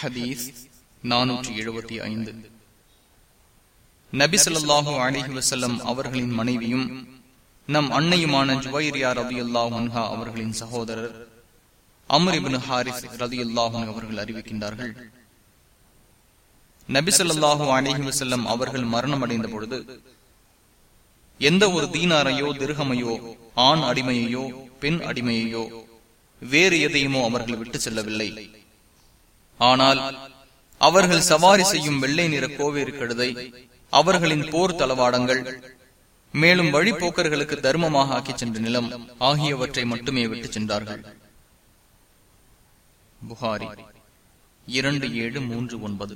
ஹதீஸ் நானூற்றி எழுபத்தி ஐந்து. நபிசல்லாஹு அலிஹி வசல்லம் அவர்களின் மனைவியும் நம் அன்னையுமான ஜுவைரியா ரவி அல்லாஹா அவர்களின் சகோதரர் அமரிபின் ஹாரிஸ் ரதி அல்லாஹன் அவர்கள் அறிவிக்கின்றார்கள். நபிசல்லாஹு அலிஹி வசல்லம் அவர்கள் மரணம் அடைந்த பொழுது எந்த ஒரு தீனாரையோ திருகமையோ ஆண் அடிமையையோ பெண் அடிமையையோ வேறு எதையுமோ அவர்கள் விட்டு செல்லவில்லை. ஆனால் அவர்கள் சவாரி செய்யும் வெள்ளை நிற கோவேறு கழுதை அவர்களின் போர் தளவாடங்கள் மேலும் வழிபோக்கர்களுக்கு தர்மமாக ஆக்கிச் சென்ற நிலம் ஆகியவற்றை மட்டுமே விட்டு சென்றார்கள். புகாரி இரண்டு ஏழு மூன்று ஒன்பது.